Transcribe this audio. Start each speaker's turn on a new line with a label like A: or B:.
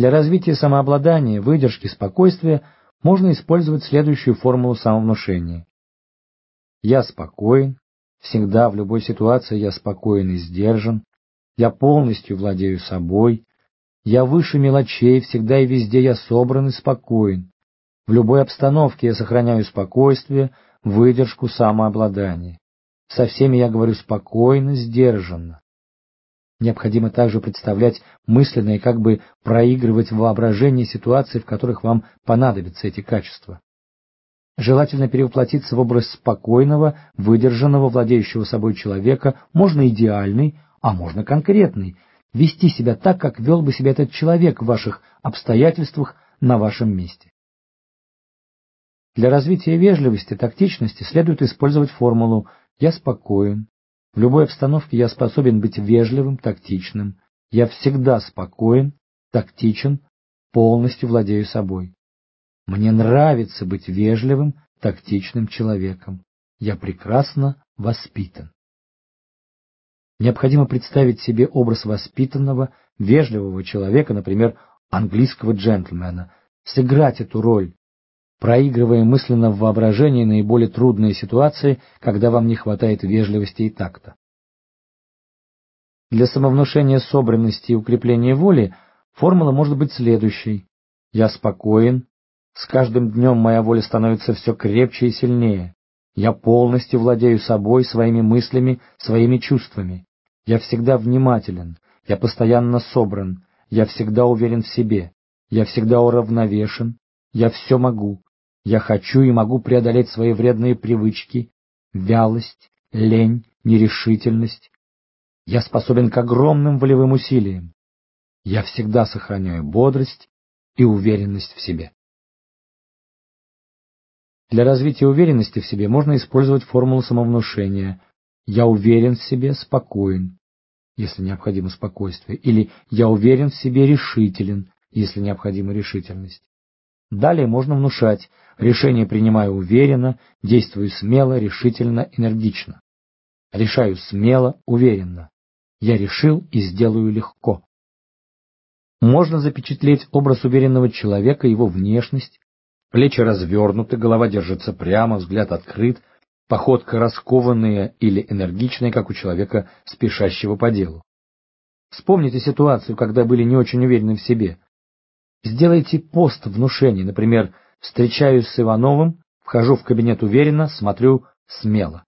A: Для развития самообладания, выдержки, спокойствия можно использовать следующую формулу самовнушения. Я спокоен, всегда в любой ситуации я спокоен и сдержан, я полностью владею собой, я выше мелочей, всегда и везде я собран и спокоен. В любой обстановке я сохраняю спокойствие, выдержку, самообладание. Со всеми я говорю спокойно, сдержанно. Необходимо также представлять мысленно и как бы проигрывать в воображении ситуации, в которых вам понадобятся эти качества. Желательно перевоплотиться в образ спокойного, выдержанного, владеющего собой человека, можно идеальный, а можно конкретный, вести себя так, как вел бы себя этот человек в ваших обстоятельствах на вашем месте. Для развития вежливости, тактичности следует использовать формулу «я спокоен», в любой обстановке я способен быть вежливым, тактичным. Я всегда спокоен, тактичен, полностью владею собой. Мне нравится быть вежливым, тактичным человеком. Я прекрасно воспитан. Необходимо представить себе образ воспитанного, вежливого человека, например, английского джентльмена, сыграть эту роль, проигрывая мысленно в воображении наиболее трудные ситуации, когда вам не хватает вежливости и такта. Для самовнушения собранности и укрепления воли формула может быть следующей. Я спокоен, с каждым днем моя воля становится все крепче и сильнее. Я полностью владею собой, своими мыслями, своими чувствами. Я всегда внимателен, я постоянно собран, я всегда уверен в себе, я всегда уравновешен, я все могу, я хочу и могу преодолеть свои вредные привычки, вялость, лень, нерешительность. Я способен к огромным волевым усилиям. Я всегда сохраняю бодрость и уверенность в себе. Для развития уверенности в себе можно использовать формулу самовнушения «я уверен в себе, спокоен», если необходимо спокойствие, или «я уверен в себе, решителен», если необходима решительность. Далее можно внушать «решение принимаю уверенно, действую смело, решительно, энергично». Решаю смело, уверенно. Я решил и сделаю легко. Можно запечатлеть образ уверенного человека, его внешность. Плечи развернуты, голова держится прямо, взгляд открыт, походка раскованная или энергичная, как у человека, спешащего по делу. Вспомните ситуацию, когда были не очень уверены в себе. Сделайте пост внушений, например, встречаюсь с Ивановым, вхожу в кабинет уверенно, смотрю смело.